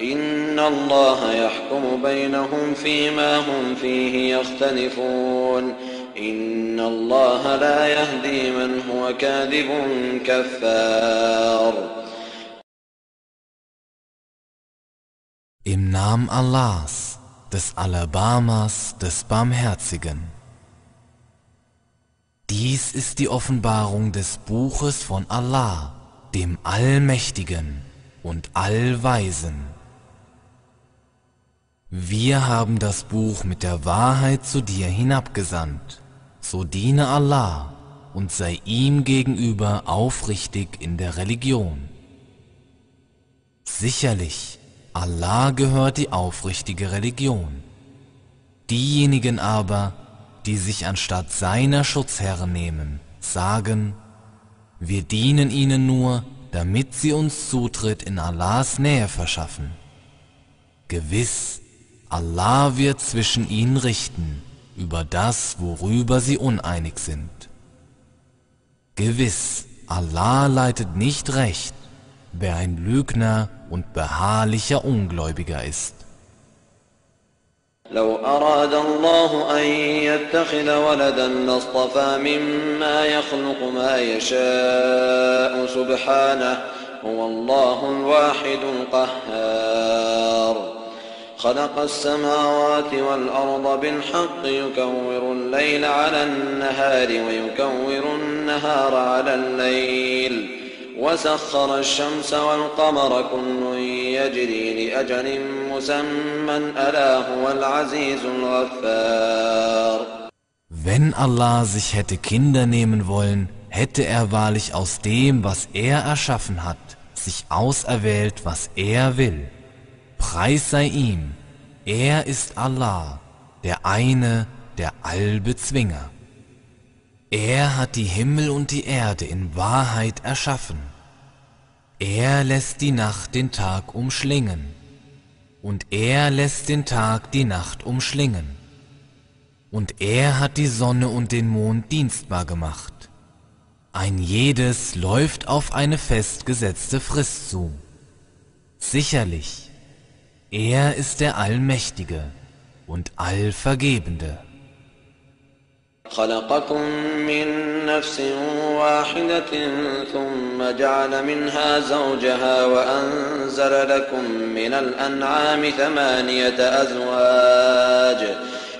إن الله يحكم بينهم فيما هم فيه يختلفون إن الله لا يهدي من هو كاذب كفار Im Namen Allahs, des Alabamas, des Barmherzigen. Dies ist die Offenbarung des Buches von Allah, dem Allmächtigen und Allweisen. Wir haben das Buch mit der Wahrheit zu dir hinabgesandt, so diene Allah und sei ihm gegenüber aufrichtig in der Religion. Sicherlich, Allah gehört die aufrichtige Religion. Diejenigen aber, die sich anstatt seiner Schutzherren nehmen, sagen, wir dienen ihnen nur, damit sie uns Zutritt in Allahs Nähe verschaffen. Gewiss, Allah wird zwischen ihnen richten über das, worüber sie uneinig sind. Gewiss, Allah leitet nicht recht, wer ein Lügner und beharrlicher Ungläubiger ist. لو أراد الله أن يتخذ ولدا لاصطفى مما يخلق ما يشاء سبحانه هو الله الواحد القهار خلق السماوات والأرض بالحق يكور الليل على النهار ويكور النهار على الليل وسخر الشمس والقمر كل يجري لأجل مسمى ألا هو العزيز الغفار Wenn Allah sich hätte Kinder nehmen wollen, hätte er wahrlich aus dem, was er erschaffen hat, sich auserwählt, was er will. Preis sei ihm, er ist Allah, der eine, der Allbezwinger. Er hat die Himmel und die Erde in Wahrheit erschaffen. Er lässt die Nacht den Tag umschlingen, und er lässt den Tag die Nacht umschlingen. Und er hat die Sonne und den Mond dienstbar gemacht. Ein jedes läuft auf eine festgesetzte Frist zu. Sicherlich, er ist der Allmächtige und Allvergebende. خلقكم من نفس واحدة ثم جعل منها زوجها وأنزل لكم من الأنعام ثمانية أزواج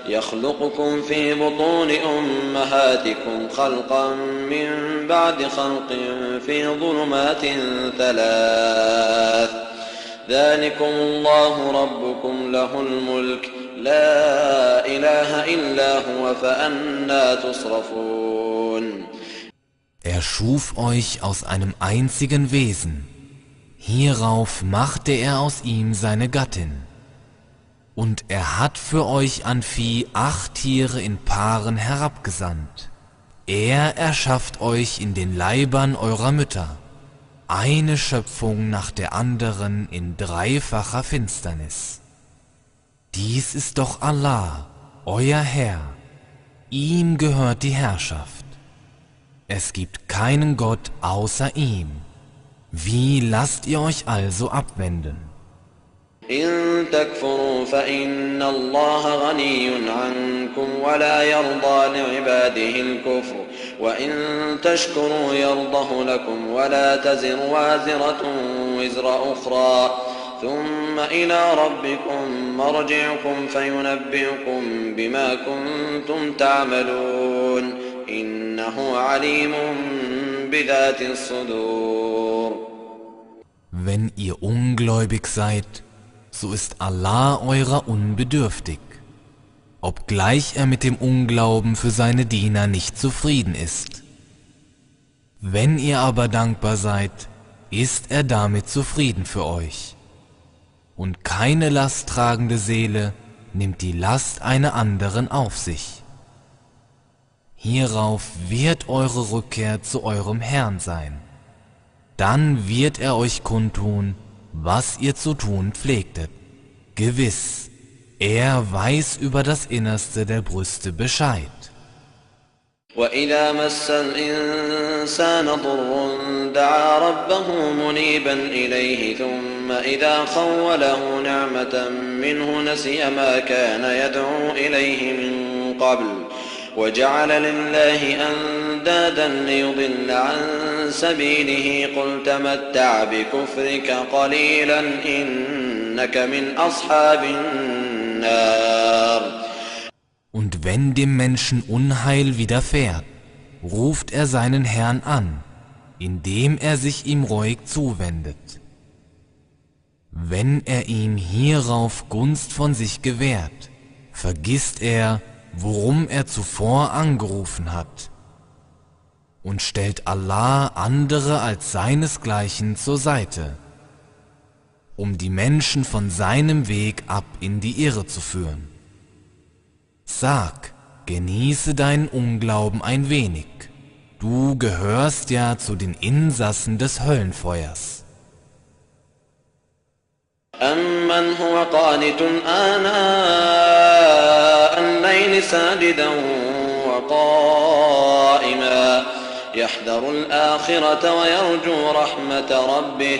يخلقكم في بطون أمهاتكم خلقا من بعد خلق في ظلمات ثلاث ذلكم الله ربكم له الملك لا إله إلا هو فأنا تصرفون Er schuf euch aus einem einzigen Wesen. Hierauf machte er aus ihm seine Gattin. Und er hat für euch an Vieh acht Tiere in Paaren herabgesandt. Er erschafft euch in den Leibern eurer Mütter. Eine Schöpfung nach der anderen in dreifacher Finsternis. Dies ist doch Allah, euer Herr. Ihm gehört die Herrschaft. Es gibt keinen Gott außer ihm. Wie lasst ihr euch also abwenden? إن تكفروا فإن الله غني عنكم ولا يرضى لعباده الكفر وإن تشكروا يرضه لكم ولا تزر وازرة وزر أخرى ثم إلى ربكم مرجعكم فينبئكم بما كنتم تعملون إنه عليم بذات الصدور Wenn ihr ungläubig seid, so ist Allah eurer unbedürftig, obgleich er mit dem Unglauben für seine Diener nicht zufrieden ist. Wenn ihr aber dankbar seid, ist er damit zufrieden für euch. und keine lasttragende Seele nimmt die Last einer anderen auf sich. Hierauf wird eure Rückkehr zu eurem Herrn sein. Dann wird er euch kundtun, was ihr zu tun pflegtet. Gewiss, er weiß über das Innerste der Brüste Bescheid. وإذا مس الإنسان ضر دعا ربه منيبا إليه ثم إذا خوله نعمة منه نسي ما كان يدعو إليه من قبل. وجعل لله أندادا ليضل عن سبيله. قل تمتع بكفرك قليلا إنك من أصحاب النار. Und wenn dem Menschen Unheil widerfährt, ruft er seinen Herrn an, indem er sich ihm ruhig zuwendet. Wenn er ihm hierauf Gunst von sich gewährt, vergisst er, worum er zuvor angerufen hat, und stellt Allah andere als seinesgleichen zur Seite, um die Menschen von seinem Weg ab in die Irre zu führen. Sag, genieße deinen Unglauben ein wenig, du gehörst ja zu den Insassen des Höllenfeuers. أمن هو قانت آناء الليل ساجدا وقائما يحذر الآخرة ويرجو رحمة ربه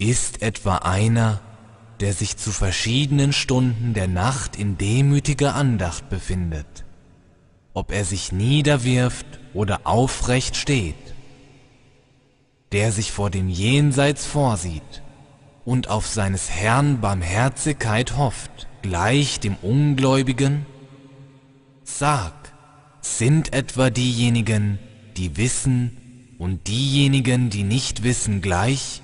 Ist etwa einer, der sich zu verschiedenen Stunden der Nacht in demütiger Andacht befindet, ob er sich niederwirft oder aufrecht steht, der sich vor dem Jenseits vorsieht und auf seines Herrn Barmherzigkeit hofft, gleich dem Ungläubigen? Sag, sind etwa diejenigen, die wissen, und diejenigen, die nicht wissen, gleich?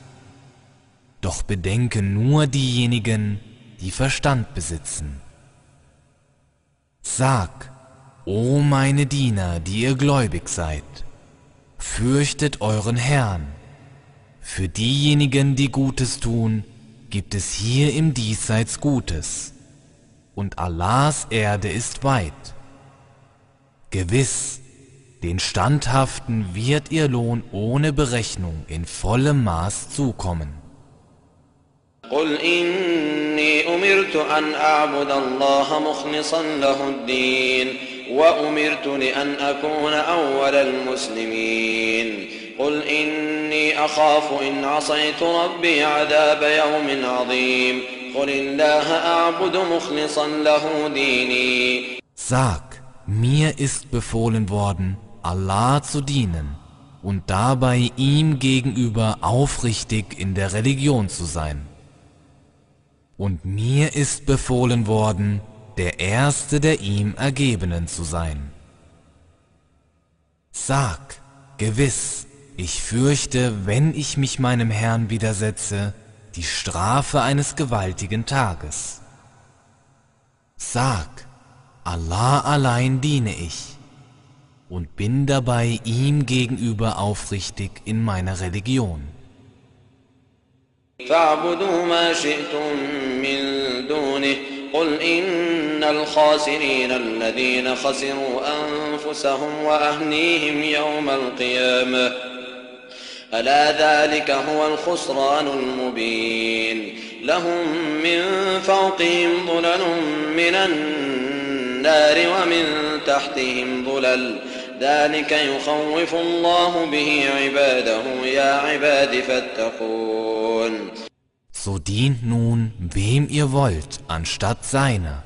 Doch bedenke nur diejenigen, die Verstand besitzen. Sag, o meine Diener, die ihr gläubig seid, fürchtet euren Herrn, für diejenigen, die Gutes tun, gibt es hier im Diesseits Gutes, und Allahs Erde ist weit. Gewiss, den Standhaften wird ihr Lohn ohne Berechnung in vollem Maß zukommen. قل إني أمرت أن أعبد الله مخلصا له الدين وأمرت لأن أكون أول المسلمين قل إني أخاف إن عصيت ربي عذاب يوم عظيم قل الله أعبد مخلصا له ديني Sag, mir ist befohlen worden, Allah zu dienen und dabei ihm gegenüber aufrichtig in der Religion zu sein. Und mir ist befohlen worden, der Erste der ihm Ergebenen zu sein. Sag, gewiss, ich fürchte, wenn ich mich meinem Herrn widersetze, die Strafe eines gewaltigen Tages. Sag, Allah allein diene ich und bin dabei ihm gegenüber aufrichtig in meiner Religion. فاعبدوا ما شئتم من دونه. قل إن الخاسرين الذين خسروا أنفسهم وأهليهم يوم القيامة. ألا ذلك هو الخسران المبين. لهم من فوقهم ظلل من النار ومن تحتهم ظلل. ذلك يخوف الله به عباده يا عباد فاتقون So dient nun, wem ihr wollt, anstatt seiner.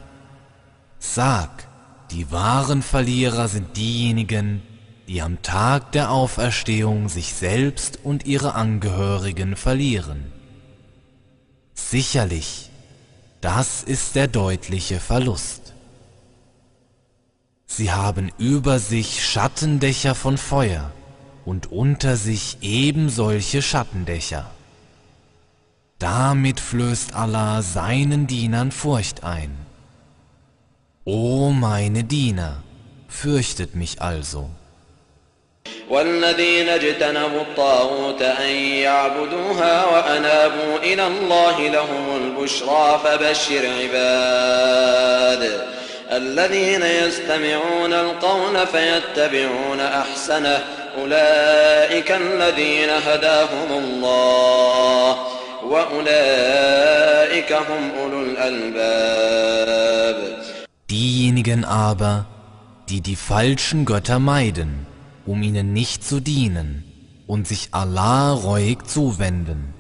Sag, die wahren Verlierer sind diejenigen, die am Tag der Auferstehung sich selbst und ihre Angehörigen verlieren. Sicherlich, Das ist der deutliche Verlust. Sie haben über sich Schattendächer von Feuer und unter sich ebensolche Schattendächer. Damit flößt Allah seinen Dienern Furcht ein. O meine Diener, fürchtet mich also. والذين اجتنبوا الطاغوت أن يعبدوها وأنابوا إلى الله لهم البشرى فبشر عباد الذين يستمعون القول فيتبعون أحسنه أولئك الذين هداهم الله وأولئك هم أولو الألباب Diejenigen aber, die die falschen Götter meiden, um ihnen nicht zu dienen und sich Allah reuig zuwenden.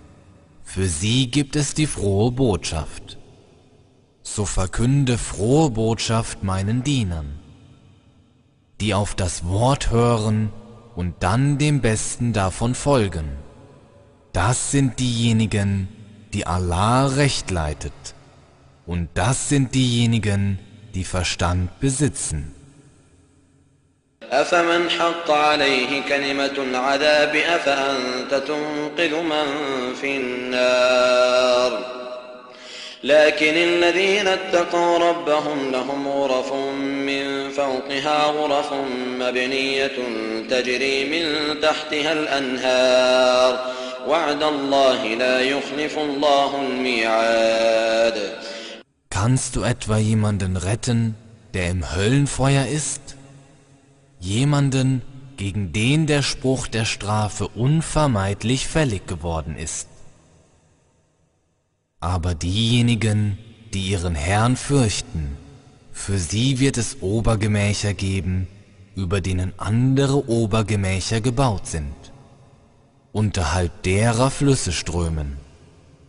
Für sie gibt es die frohe Botschaft. So verkünde frohe Botschaft meinen Dienern, die auf das Wort hören und dann dem Besten davon folgen. Das sind diejenigen, die Allah recht leitet, und das sind diejenigen, die Verstand besitzen. أفمن حق عليه كلمة العذاب أفأنت تنقذ من في النار لكن الذين اتقوا ربهم لهم غرف من فوقها غرف مبنية تجري من تحتها الأنهار وعد الله لا يخلف الله الميعاد Kannst du etwa jemanden retten, der im Höllenfeuer ist? jemanden, gegen den der Spruch der Strafe unvermeidlich fällig geworden ist. Aber diejenigen, die ihren Herrn fürchten, für sie wird es Obergemächer geben, über denen andere Obergemächer gebaut sind, unterhalb derer Flüsse strömen.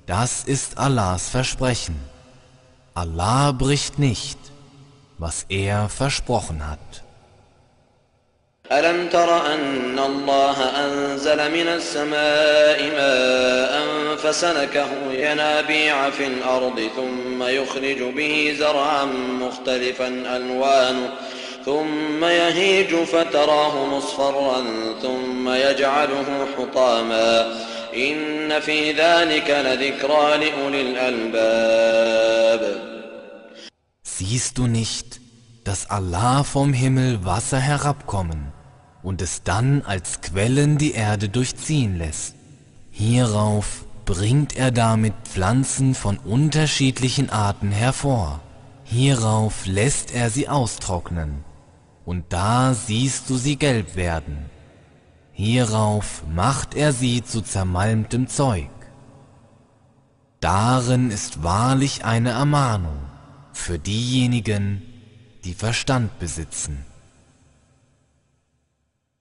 Das ist Allahs Versprechen. Allah bricht nicht, was er versprochen hat. ألم تر أن الله أنزل من السماء ماء فسلكه ينابيع في الأرض ثم يخرج به زرعا مختلفا ألوانه ثم يهيج فتراه مصفرا ثم يجعله حطاما إن في ذلك لذكرى لأولي الألباب. Siehst du nicht, dass Allah vom Himmel Wasser herabkommen und es dann als Quellen die Erde durchziehen lässt. Hierauf bringt er damit Pflanzen von unterschiedlichen Arten hervor. Hierauf lässt er sie austrocknen, und da siehst du sie gelb werden. Hierauf macht er sie zu zermalmtem Zeug. Darin ist wahrlich eine Ermahnung für diejenigen, die Verstand besitzen.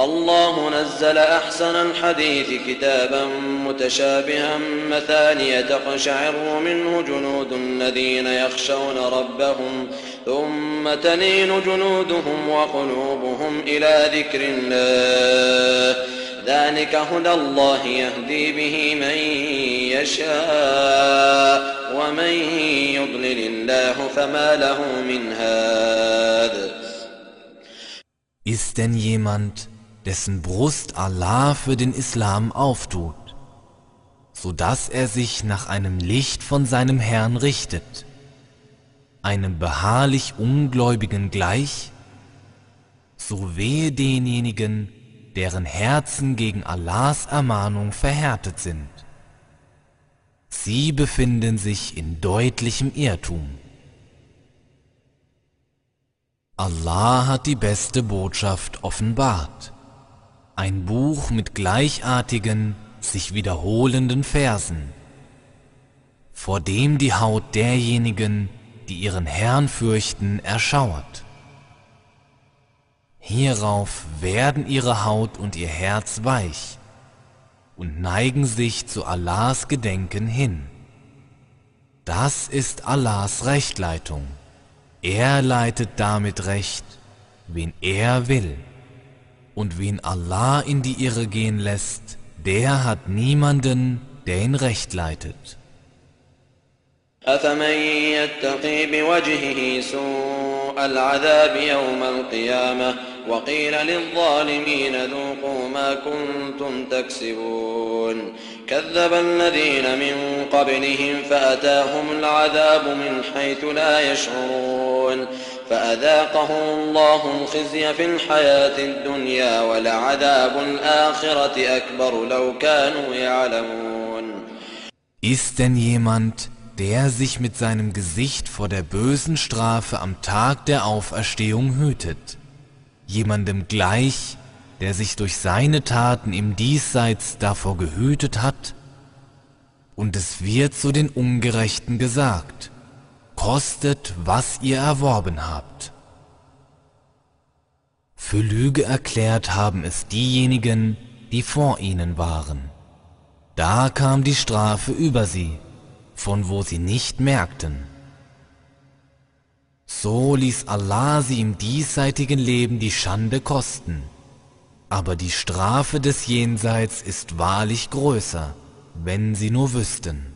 الله نزل أحسن الحديث كتابا متشابها مثانية تقشعر منه جنود الذين يخشون ربهم ثم تلين جنودهم وقلوبهم إلى ذكر الله. ذلك هدى الله يهدي به من يشاء ومن يضلل الله فما له من هاد. Ist denn jemand, dessen Brust Allah für den Islam auftut, so dass er sich nach einem Licht von seinem Herrn richtet, einem beharrlich Ungläubigen gleich, so wehe denjenigen, deren Herzen gegen Allahs Ermahnung verhärtet sind. Sie befinden sich in deutlichem Irrtum. Allah hat die beste Botschaft offenbart ein Buch mit gleichartigen, sich wiederholenden Versen, vor dem die Haut derjenigen, die ihren Herrn fürchten, erschauert. Hierauf werden ihre Haut und ihr Herz weich und neigen sich zu Allahs Gedenken hin. Das ist Allahs Rechtleitung. Er leitet damit Recht, wen er will. Und wen Allah in die Irre gehen lässt, der hat niemanden, der ihn recht leitet. أفمن يتقي بوجهه سوء العذاب يوم القيامة وقيل للظالمين ذوقوا ما كنتم تكسبون كذب الذين من قبلهم فأتاهم العذاب من حيث لا يشعرون فأذاقهم الله الخزي في الحياة الدنيا ولعذاب الآخرة أكبر لو كانوا يعلمون Ist denn jemand, der sich mit seinem Gesicht vor der bösen Strafe am Tag der Auferstehung hütet, jemandem gleich, der sich durch seine Taten im Diesseits davor gehütet hat, und es wird zu den Ungerechten gesagt, kostet, was ihr erworben habt. Für Lüge erklärt haben es diejenigen, die vor ihnen waren. Da kam die Strafe über sie, von wo sie nicht merkten. So ließ Allah sie im diesseitigen Leben die Schande kosten, aber die Strafe des Jenseits ist wahrlich größer, wenn sie nur wüssten.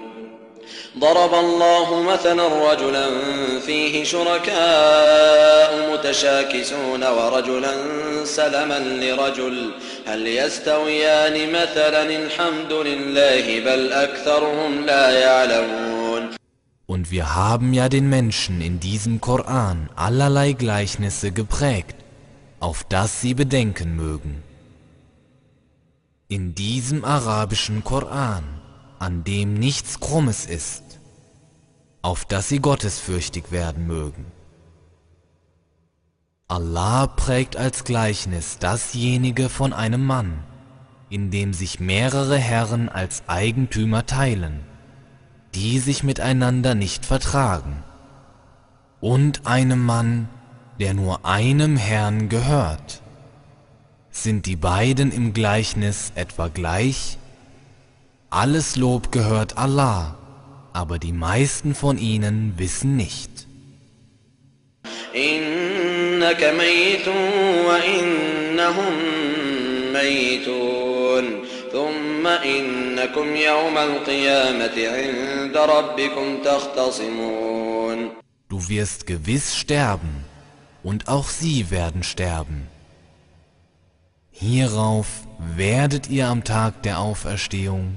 ضرب الله مثلا رجلا فيه شركاء متشاكسون ورجلا سلما لرجل هل يستويان مثلا الحمد لله بل أكثرهم لا يعلمون Und wir haben ja den Menschen in diesem Koran allerlei Gleichnisse geprägt, auf das sie bedenken mögen. In diesem arabischen Koran, an dem nichts Krummes ist, auf das sie gottesfürchtig werden mögen. Allah prägt als Gleichnis dasjenige von einem Mann, in dem sich mehrere Herren als Eigentümer teilen, die sich miteinander nicht vertragen, und einem Mann, der nur einem Herrn gehört. Sind die beiden im Gleichnis etwa gleich? Alles Lob gehört Allah, aber die meisten von ihnen wissen nicht. إنك ميت وإنهم ميتون ثم إنكم يوم القيامة عند ربكم تختصمون Du wirst gewiss sterben, und auch sie werden sterben. Hierauf werdet ihr am Tag der Auferstehung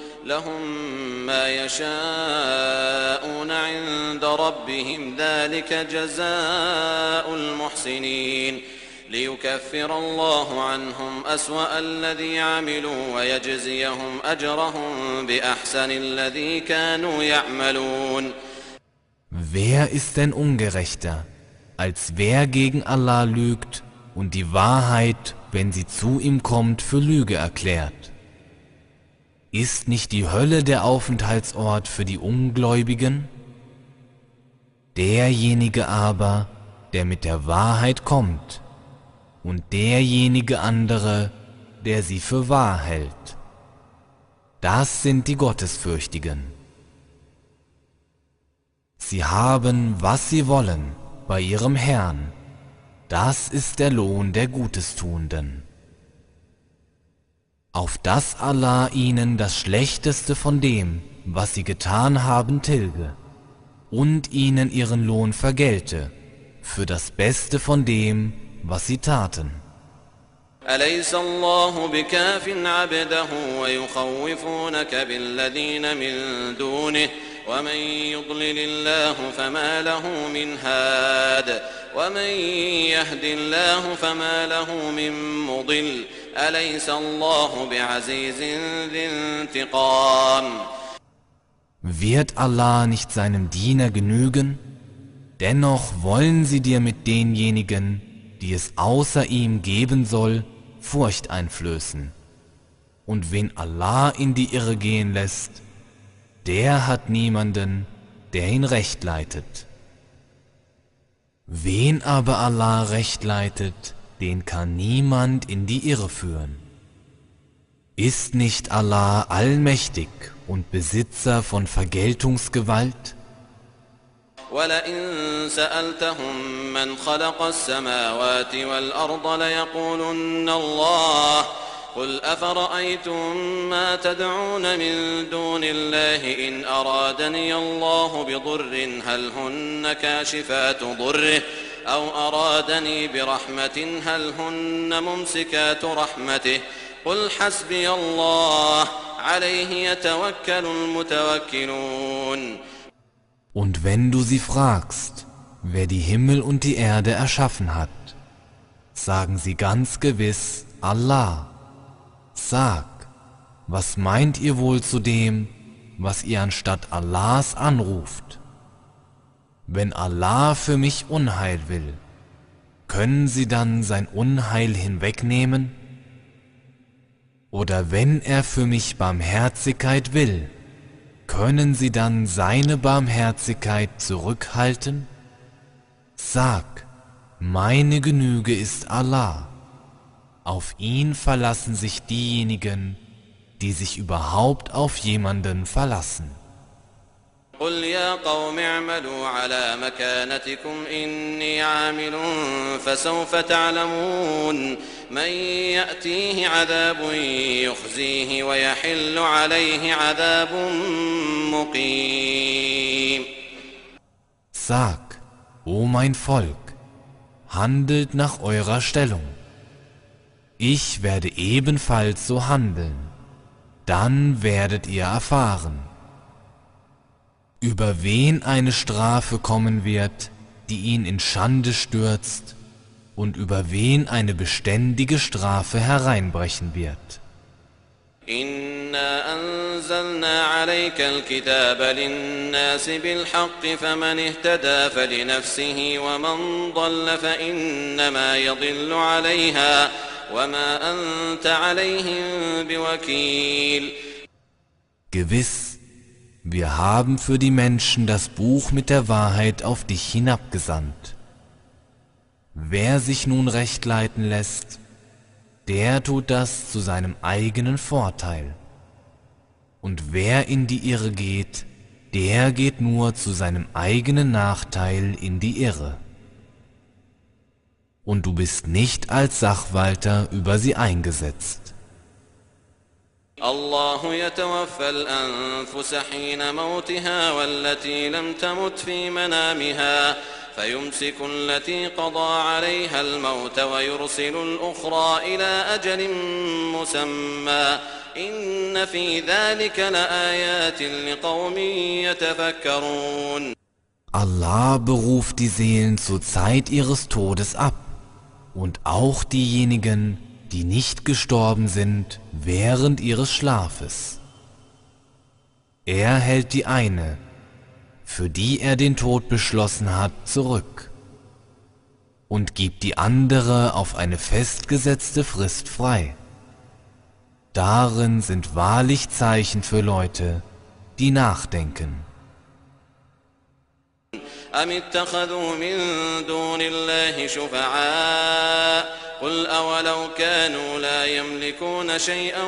لهم ما يشاءون عند ربهم ذلك جزاء المحسنين ليكفر الله عنهم أسوأ الذي عملوا ويجزيهم أجرهم بأحسن الذي كانوا يعملون Wer ist denn ungerechter, als wer gegen Allah lügt und die Wahrheit, wenn sie zu ihm kommt, für Lüge erklärt? Ist nicht die Hölle der Aufenthaltsort für die Ungläubigen? Derjenige aber, der mit der Wahrheit kommt, und derjenige andere, der sie für wahr hält. Das sind die Gottesfürchtigen. Sie haben, was sie wollen, bei ihrem Herrn. Das ist der Lohn der Gutestuenden Auf dass Allah ihnen das Schlechteste von dem, was sie getan haben, tilge und ihnen ihren Lohn vergelte für das Beste von dem, was sie taten. أليس الله بكاف عبده ويخوفونك بالذين من دونه ومن يضلل الله فما له من هاد ومن يهد الله فما له من مضل أليس الله بعزيز ذي انتقام Wird Allah nicht seinem Diener genügen? Dennoch wollen sie dir mit denjenigen, die es außer ihm geben soll, Furcht einflößen. Und wen Allah in die Irre gehen lässt, der hat niemanden, der ihn recht leitet. Wen aber Allah recht leitet, den kann niemand in die Irre führen. Ist nicht Allah allmächtig und Besitzer von Vergeltungsgewalt? ولئن سألتهم من خلق السماوات والأرض ليقولن الله قل أفرأيتم ما تدعون من دون الله إن أرادني الله بضر هل هن كاشفات ضره أو أرادني برحمة هل هن ممسكات رحمته قل حسبي الله عليه يتوكل المتوكلون Und wenn du sie fragst, wer die Himmel und die Erde erschaffen hat, sagen sie ganz gewiss Allah. Sag, was meint ihr wohl zu dem, was ihr anstatt Allahs anruft? Wenn Allah für mich Unheil will, können sie dann sein Unheil hinwegnehmen? Oder wenn er für mich Barmherzigkeit will, können sie dann seine Barmherzigkeit zurückhalten? Sag, meine Genüge ist Allah. Auf ihn verlassen sich diejenigen, die sich überhaupt auf jemanden verlassen. قل يا قوم اعملوا على مكانتكم إني عامل فسوف تعلمون من يأتيه عذاب يخزيه ويحل عليه عذاب مقيم Sag, o mein Volk, handelt nach eurer Stellung. Ich werde ebenfalls so handeln, dann werdet ihr erfahren, über wen eine Strafe kommen wird, die ihn in Schande stürzt, und über wen eine beständige Strafe hereinbrechen wird. إنا أنزلنا عليك الكتاب للناس بالحق فمن اهتدى فلنفسه ومن ضل فإنما يضل عليها وما أنت عليهم بوكيل Gewiss, wir haben für die Menschen das Buch mit der Wahrheit auf dich hinabgesandt. Wer sich nun recht leiten lässt, der tut das zu seinem eigenen Vorteil. Und wer in die Irre geht, der geht nur zu seinem eigenen Nachteil in die Irre. Und du bist nicht als Sachwalter über sie eingesetzt. الله يتوفى الأنفس حين موتها والتي لم تمت في منامها فيمسك التي قضى عليها الموت ويرسل الأخرى إلى أجل مسمى. إن في ذلك لآيات لقوم يتفكرون. Allah beruft die Seelen zur Zeit ihres Todes ab. Und auch diejenigen, die nicht gestorben sind während ihres Schlafes. Er hält die eine, für die er den Tod beschlossen hat, zurück und gibt die andere auf eine festgesetzte Frist frei. Darin sind wahrlich Zeichen für Leute, die nachdenken. أم اتخذوا من دون الله شفعاء قل أولو كانوا لا يملكون شيئا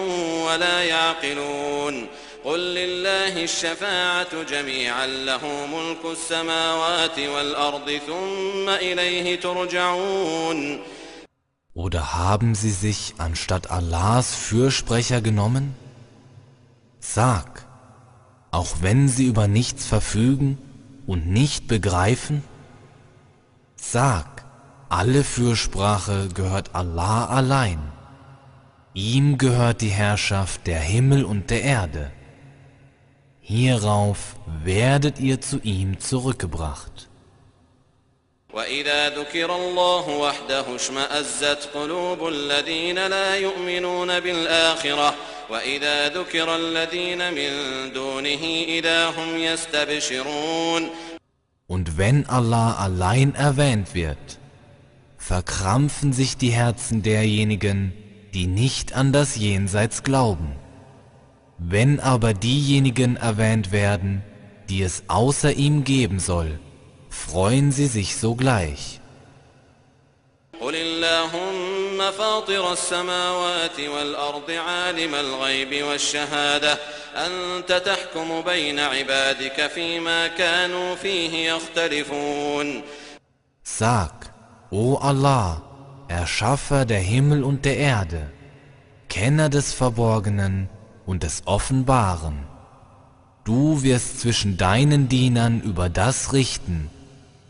ولا يعقلون قل لله الشفاعة جميعا له ملك السماوات والأرض ثم إليه ترجعون Oder haben sie sich anstatt Allahs Fürsprecher genommen? Sag, auch wenn sie über nichts verfügen und nicht begreifen? Sag, alle Fürsprache gehört Allah allein. Ihm gehört die Herrschaft der Himmel und der Erde. Hierauf werdet ihr zu ihm zurückgebracht. وإذا ذكر الله وحده اشمأزت قلوب الذين لا يؤمنون بالآخرة وإذا ذكر الذين من دونه إذا هم يستبشرون Und wenn Allah allein erwähnt wird, verkrampfen sich die Herzen derjenigen, die nicht an das Jenseits glauben. Wenn aber diejenigen erwähnt werden, die es außer ihm geben soll, freuen sie sich sogleich. قل اللهم فاطر السماوات والأرض عالم الغيب والشهادة أنت تحكم بين عبادك فيما كانوا فيه يختلفون Sag, O Allah, Erschaffer der Himmel und der Erde, Kenner des Verborgenen und des Offenbaren. Du wirst zwischen deinen Dienern über das richten,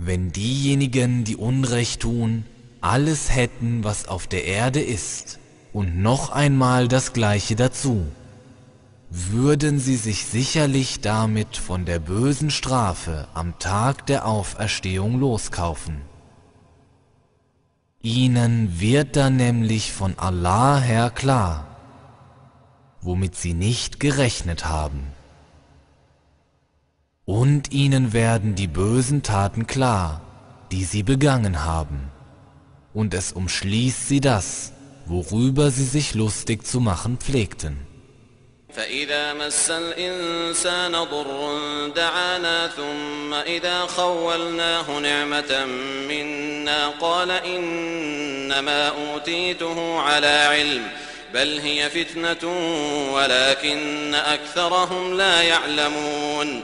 Wenn diejenigen, die Unrecht tun, alles hätten, was auf der Erde ist, und noch einmal das gleiche dazu, würden sie sich sicherlich damit von der bösen Strafe am Tag der Auferstehung loskaufen. Ihnen wird dann nämlich von Allah her klar, womit sie nicht gerechnet haben Und ihnen werden die bösen Taten klar, die sie begangen haben, und es umschließt sie das, worüber sie sich lustig zu machen pflegten. فإذا مس الإنسان ضر دعانا ثم إذا خولناه نعمة منا قال إنما أوتيته على علم بل هي فتنة ولكن أكثرهم لا يعلمون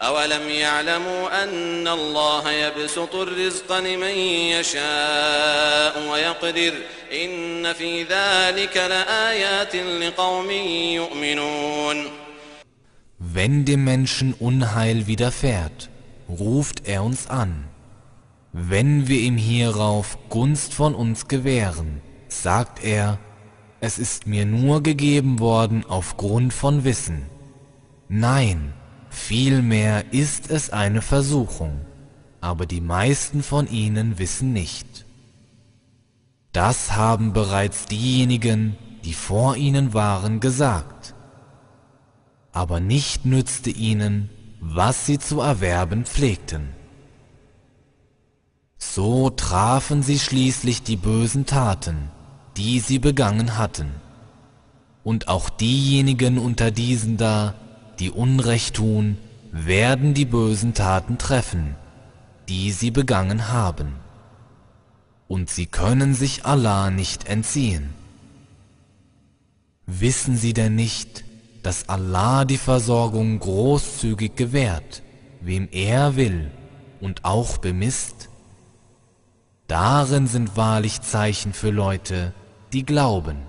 أولم يعلموا أن الله يبسط الرزق لمن يشاء ويقدر إن في ذلك لآيات لقوم يؤمنون Wenn dem Menschen Unheil widerfährt, ruft er uns an. Wenn wir ihm hierauf Gunst von uns gewähren, sagt er, es ist mir nur gegeben worden aufgrund von Wissen. Nein, vielmehr ist es eine Versuchung, aber die meisten von ihnen wissen nicht. Das haben bereits diejenigen, die vor ihnen waren, gesagt. Aber nicht nützte ihnen, was sie zu erwerben pflegten. So trafen sie schließlich die bösen Taten, die sie begangen hatten, und auch diejenigen unter diesen da, die Unrecht tun, werden die bösen Taten treffen, die sie begangen haben. Und sie können sich Allah nicht entziehen. Wissen sie denn nicht, dass Allah die Versorgung großzügig gewährt, wem er will und auch bemisst? Darin sind wahrlich Zeichen für Leute, die glauben.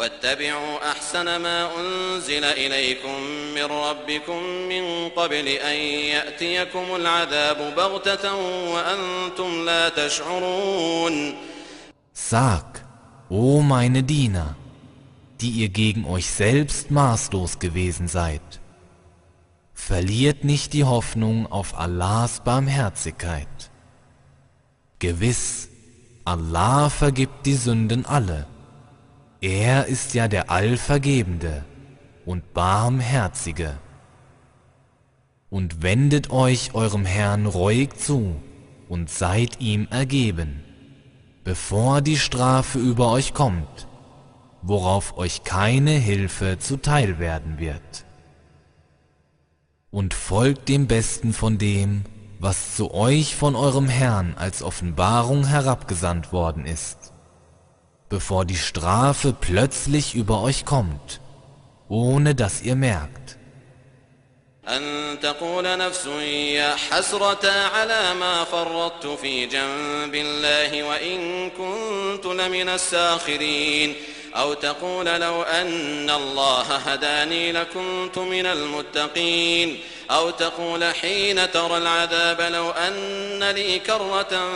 واتبعوا أحسن ما أنزل إليكم من ربكم من قبل أن يأتيكم العذاب بغتة وأنتم لا تشعرون Sag, o meine Diener, die ihr gegen euch selbst maßlos gewesen seid, verliert nicht die Hoffnung auf Allahs Barmherzigkeit. Gewiss, Allah vergibt die Sünden alle. Er ist ja der Allvergebende und Barmherzige. Und wendet euch eurem Herrn reuig zu und seid ihm ergeben, bevor die Strafe über euch kommt, worauf euch keine Hilfe zuteil werden wird. Und folgt dem Besten von dem, was zu euch von eurem Herrn als Offenbarung herabgesandt worden ist, bevor die Strafe plötzlich über euch kommt, ohne dass ihr merkt. أن تقول نفس يا حسرة على ما فرطت في جنب الله وإن كنت لمن الساخرين أو تقول لو أن الله هداني لكنت من المتقين أو تقول حين ترى العذاب لو أن لي كرة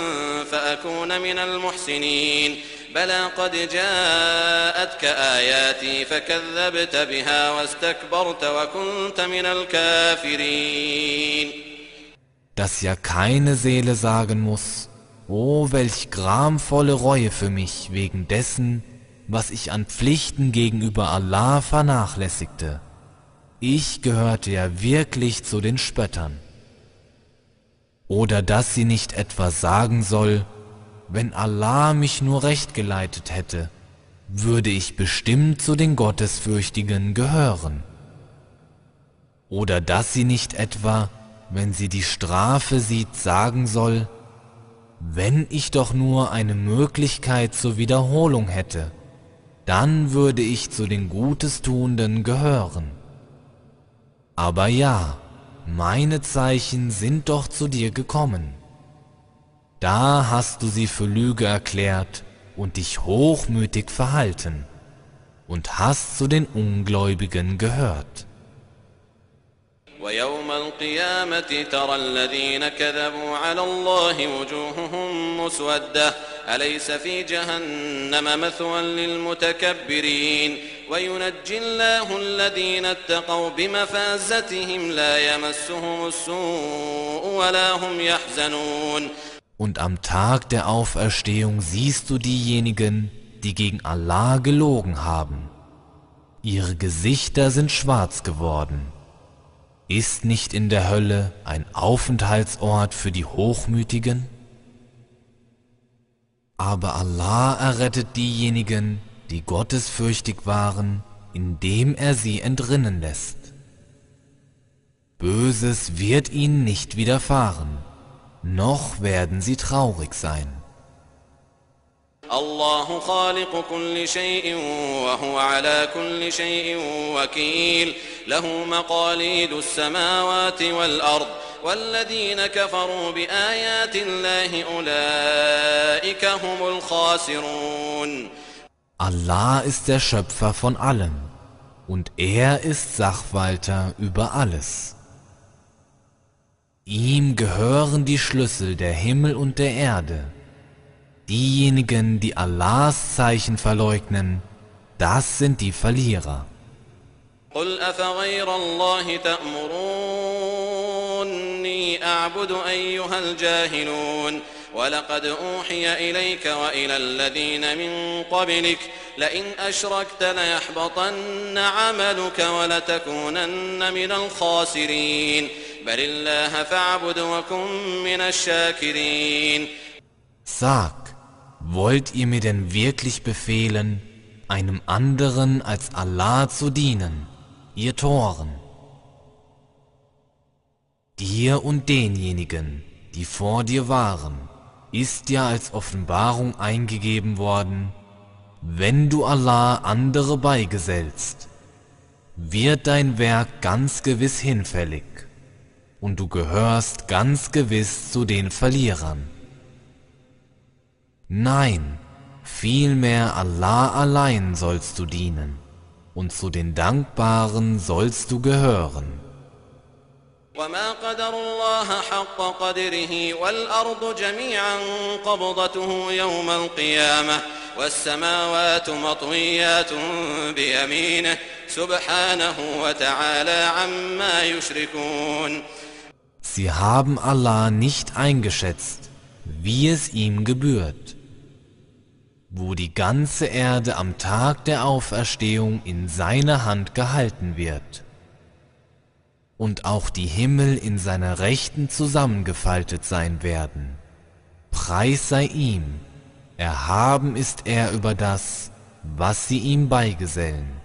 فأكون من المحسنين بلى قد جاءتك آياتي فكذبت بها واستكبرت وكنت من الكافرين Dass ja keine Seele sagen muss, oh welch gramvolle Reue für mich wegen dessen, was ich an Pflichten gegenüber Allah vernachlässigte. Ich gehörte ja wirklich zu den Spöttern. Oder dass sie nicht etwas sagen soll, wenn Allah mich nur recht geleitet hätte, würde ich bestimmt zu den Gottesfürchtigen gehören. Oder dass sie nicht etwa, wenn sie die Strafe sieht, sagen soll, wenn ich doch nur eine Möglichkeit zur Wiederholung hätte, dann würde ich zu den Gutestuenden gehören. Aber ja, meine Zeichen sind doch zu dir gekommen. Da hast du sie für Lüge erklärt und dich hochmütig verhalten und hast zu den Ungläubigen gehört. ويوم القيامة ترى الذين كذبوا على الله وجوههم مسودة أليس في جهنم مثوى للمتكبرين وينجي الله الذين اتقوا بمفازتهم لا يمسهم السوء ولا هم يحزنون und am Tag der Auferstehung siehst du diejenigen, die gegen Allah gelogen haben. Ihre Gesichter sind schwarz geworden. Ist nicht in der Hölle ein Aufenthaltsort für die Hochmütigen? Aber Allah errettet diejenigen, die gottesfürchtig waren, indem er sie entrinnen lässt. Böses wird ihnen nicht widerfahren, noch werden sie traurig sein. الله خالق كل شيء وهو على كل شيء وكيل له مقاليد السماوات والأرض والذين كفروا بآيات الله أولئك هم الخاسرون Allah ist der Schöpfer von allem und er ist Sachwalter über alles. Ihm gehören die Schlüssel der Himmel und der Erde. Diejenigen, die Allahs Zeichen verleugnen, das sind die Verlierer. قل أفغير الله تأمروني أعبد أيها الجاهلون ولقد أوحي إليك وإلى الذين من قبلك لئن أشركت ليحبطن عملك ولتكونن من الخاسرين بل الله فاعبد وكن من الشاكرين Sag, wollt ihr mir denn wirklich befehlen, einem anderen als Allah zu dienen, ihr Toren? Dir und denjenigen, die vor dir waren, ist ja als Offenbarung eingegeben worden, wenn du Allah andere beigesellst, wird dein Werk ganz gewiss hinfällig, und du gehörst ganz gewiss zu den Verlierern. Nein, vielmehr Allah allein sollst du dienen, und zu den Dankbaren sollst du gehören. وما قدر الله حق قدره والأرض جميعا قبضته يوم القيامة والسماوات مطويات بيمينه سبحانه وتعالى عما يشركون Sie haben Allah nicht eingeschätzt, wie es ihm gebührt, wo die ganze Erde am Tag der Auferstehung in seiner Hand gehalten wird und auch die Himmel in seiner Rechten zusammengefaltet sein werden. Preis sei ihm, erhaben ist er über das, was sie ihm beigesellen.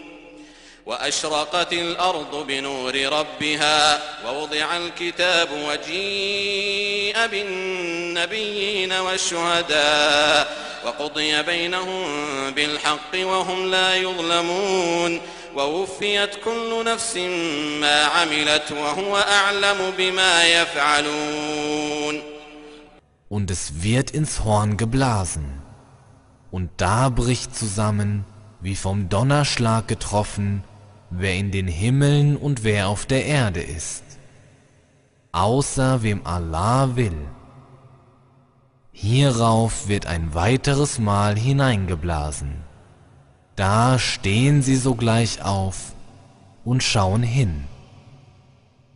وأشرقت الأرض بنور ربها ووضع الكتاب وجيء بالنبيين والشهداء وقضي بينهم بالحق وهم لا يظلمون ووفيت كل نفس ما عملت وهو أعلم بما يفعلون. Und es wird ins Horn geblasen, und da bricht zusammen, wie vom Donnerschlag getroffen, wer in den Himmeln und wer auf der Erde ist, außer wem Allah will. Hierauf wird ein weiteres Mal hineingeblasen. Da stehen sie sogleich auf und schauen hin.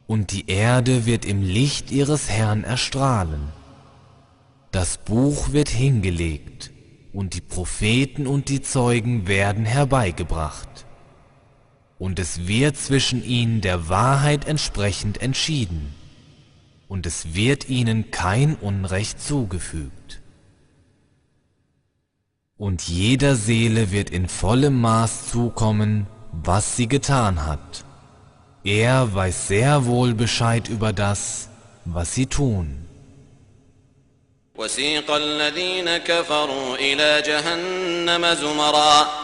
Und die Erde wird im Licht ihres Herrn erstrahlen. Das Buch wird hingelegt und die Propheten und die Zeugen werden herbeigebracht. Und es wird zwischen ihnen der Wahrheit entsprechend entschieden und es wird ihnen kein Unrecht zugefügt. Und jeder Seele wird in vollem Maß zukommen, was sie getan hat. Er weiß sehr wohl Bescheid über das, was sie tun. وسيق الذين كفروا إلى جهنم زمرًا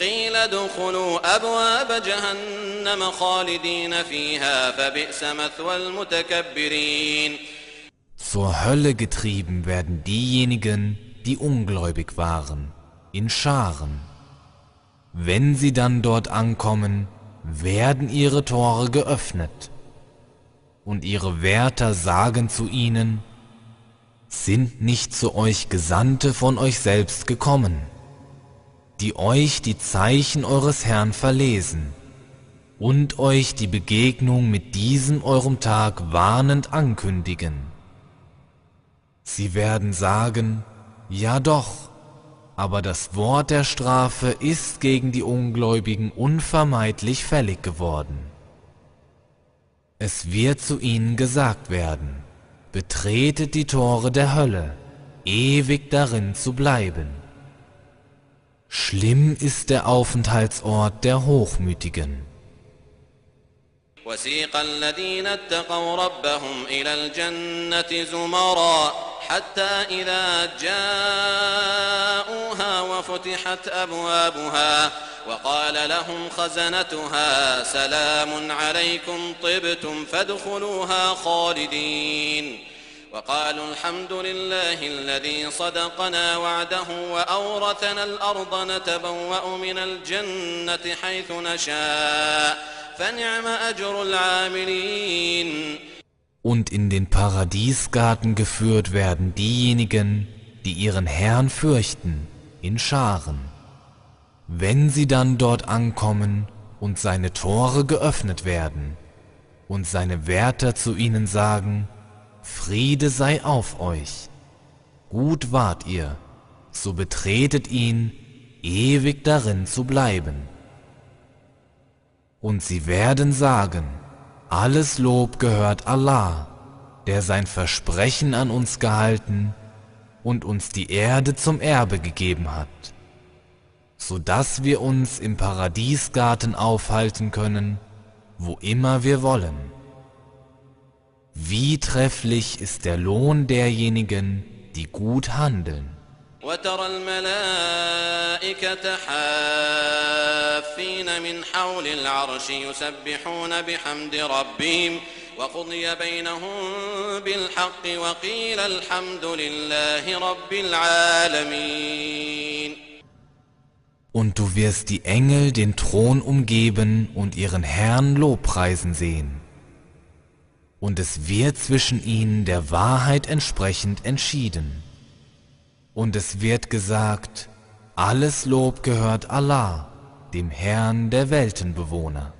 قيل ادخلوا أبواب جهنم خالدين فيها فبئس مثوى المتكبرين Zur Hölle getrieben werden diejenigen, die ungläubig waren, in Scharen. Wenn sie dann dort ankommen, werden ihre Tore geöffnet. Und ihre Wärter sagen zu ihnen, sind nicht zu euch Gesandte von euch selbst gekommen Die euch die Zeichen eures Herrn verlesen und euch die Begegnung mit diesem eurem Tag warnend ankündigen. Sie werden sagen, ja doch, aber das Wort der Strafe ist gegen die Ungläubigen unvermeidlich fällig geworden. Es wird zu ihnen gesagt werden, betretet die Tore der Hölle, ewig darin zu bleiben. Schlimm ist der Aufenthaltsort der Hochmütigen. وسيق الذين اتقوا ربهم إلى الجنة زمرا حتى إذا جاءوها وفتحت أبوابها وقال لهم خزنتها سلام عليكم طبتم فادخلوها خالدين وقالوا الحمد لله الذي صدقنا وعده وأورثنا الأرض نتبوأ من الجنة حيث نشاء فنعم أجر العاملين Und in den Paradiesgarten geführt werden diejenigen, die ihren Herrn fürchten, in Scharen. Wenn sie dann dort ankommen und seine Tore geöffnet werden und seine Wärter zu ihnen sagen, Friede sei auf euch. Gut wart ihr, so betretet ihn, ewig darin zu bleiben. Und sie werden sagen, alles Lob gehört Allah, der sein Versprechen an uns gehalten und uns die Erde zum Erbe gegeben hat, so dass wir uns im Paradiesgarten aufhalten können, wo immer wir wollen. Wie trefflich ist der Lohn derjenigen, die gut handeln. وترى الملائكة حافين من حول العرش يسبحون بحمد ربهم وقضي بينهم بالحق وقيل الحمد لله رب العالمين Und du wirst die Engel den Thron umgeben und ihren Herrn Lobpreisen sehen. Und es wird zwischen ihnen der Wahrheit entsprechend entschieden. Und es wird gesagt, alles Lob gehört Allah, dem Herrn der Weltenbewohner.